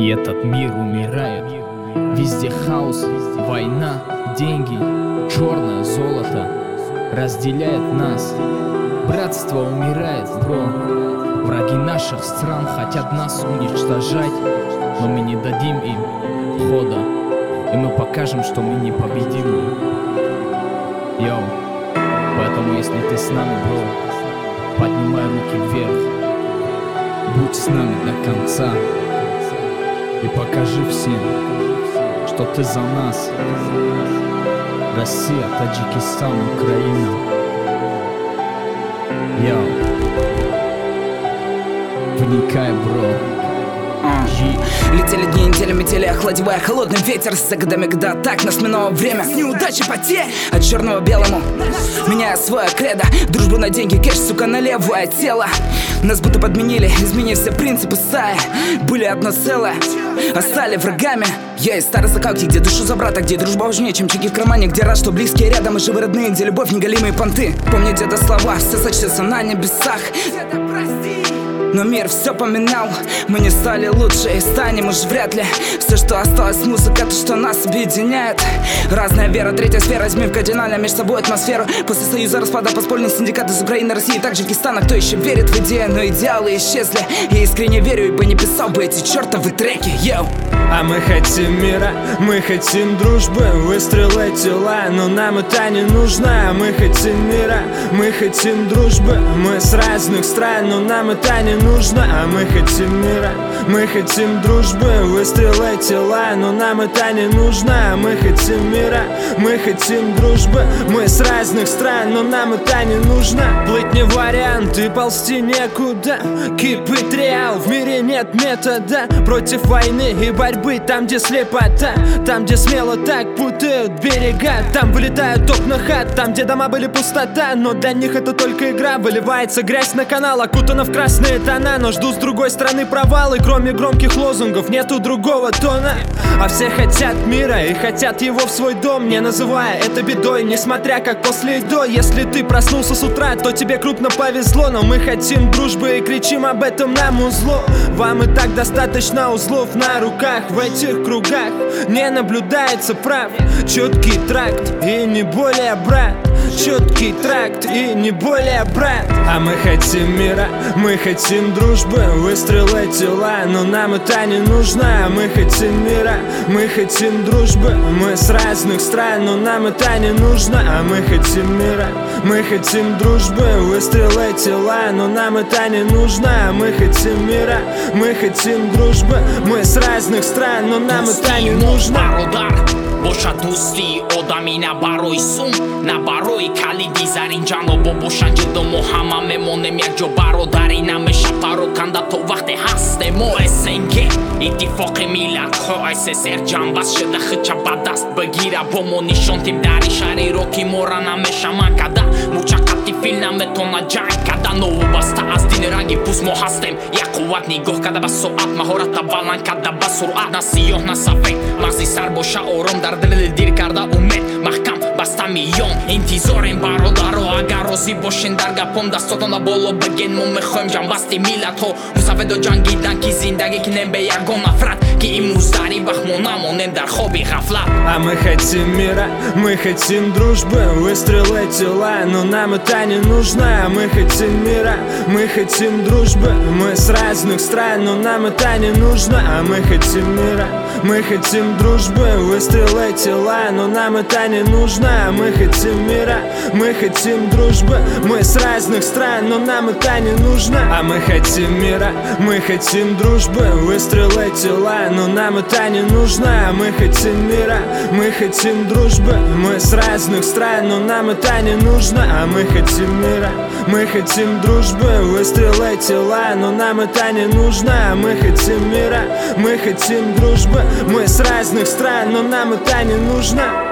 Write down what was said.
И этот мир умирает. Везде хаос, война, деньги, черное золото Разделяет нас. Братство умирает, бро. Враги наших стран хотят нас уничтожать Но мы не дадим им хода. И мы покажем, что мы непобедимы. Йоу Поэтому если ты с нами, бро Поднимай руки вверх. Будь с нами до конца И покажи всем, что ты за нас. Россия, Таджикистан, Украина Недели, метели, охладевая холодный ветер С годами, когда так нас минуло время. С неудачи потерь от черного белому. Меняя свое кредо. Дружбу на деньги, кэш, сука, на левое тело. Нас будто подменили, изменив все принципы сая Были одно целое, а стали врагами. Я из старой закалки, где душу за брата, где дружба важнее, чем чеки в кармане Где рад, что близкие рядом и живы родные, где любовь неголимые понты. Помню деда слова, все сочтется на небесах но мир все поменял Мы не стали лучше и станем уж вряд ли. Все, что осталось, музыка, то, что нас объединяет. Разная вера, третья сфера, измив кардинально между собой атмосферу После союза распада подпольный синдикат из Украины, России и Таджикистана Кто еще верит в идеи, но идеалы исчезли. Я искренне верю, ибо не писал бы эти чертовы треки, йоу. А мы хотим мира, мы хотим дружбы Выстрелы тела, но нам это не нужно. Мы хотим мира, мы хотим дружбы Мы с разных стран, но нам это не нужно А мы хотим мира, мы хотим дружбы Выстрелы тела, но нам это не нужно а Мы хотим мира, мы хотим дружбы Мы с разных стран, но нам это не нужно. Плыть не вариант и ползти некуда. Кипит реал, в мире нет метода. Против войны и борьбы там, где слепота. Там, где смело так путают берега. Там вылетают окна хат, там, где дома были пустота. Но для них это только игра Выливается грязь на канал, окутана в красные тона Но жду с другой стороны провалы Кроме громких лозунгов. Нету другого тона. А все хотят мира и хотят его в свой дом. Не называя это бедой, несмотря как после и до. Если ты проснулся с утра, то тебе крупно повезло. Но мы хотим дружбы и кричим об этом нам узло. Вам и так достаточно узлов на руках. В этих кругах не наблюдается прав. Четкий тракт и не более брат Четкий тракт и не более брат А мы хотим мира, мы хотим дружбы Выстрелы тела, но нам это не нужно. Мы хотим мира, мы хотим дружбы Мы с разных стран, но нам это не нужно. А мы хотим мира, мы хотим дружбы Выстрелы тела, но нам это не нужно. Мы хотим мира, мы хотим дружбы Мы с разных стран, но нам это не нужно Boşa do'sti odamina baroy sum на барои калиди заринҷано бо бошанҷидо мо ҳама мемонем якҷо бародари намеша пароканда то вақте ҳастем мо снг иттифоқи миллатҳо ссср ҷанбаст шуда хича ба даст бигира бо мо нишон тим дари шаҳриро ки мора намеша манкада мучақати фил наметона ҷанг када новобаста аз дини ранги пӯс мо ҳастем як қувват нигоҳ када ба соат маҳората баланд када ба суръат. На сиёҳ на сафед мағзи сар боша ором дар дили дир карда умед. Маҳкам баста миён интизорем бародаро агар розӣ бошен дар гапом дастотона боло биген мо мехоҳем ҷанбасти миллатҳо мусафедо ҷангидан ки зиндагӣ кинем бе ягон нафрат ки имрӯз дар ин вақт мо намонем дар хоби ғафлат. А мы хотим мира мы хотим дружбы выстрелы тела но нам это не нужно. Мы хотим мира мы хотим дружбы мы с разных стран но нам это не нужно. А мы хотим мира мы хотим дружбы выстрелы тела но нам это не нужно а мы хотим мира Мы хотим дружбы Мы с разных стран, но нам это не нужно А мы хотим мира Мы хотим дружбы Выстрелы тела, но нам это не нужно А мы хотим мира Мы хотим дружбы Мы с разных стран, но нам это не нужно А мы хотим мира Мы хотим дружбы Выстрелы тела, но нам это не нужно А мы хотим мира Мы хотим дружбы Мы с разных стран, но нам это не нужно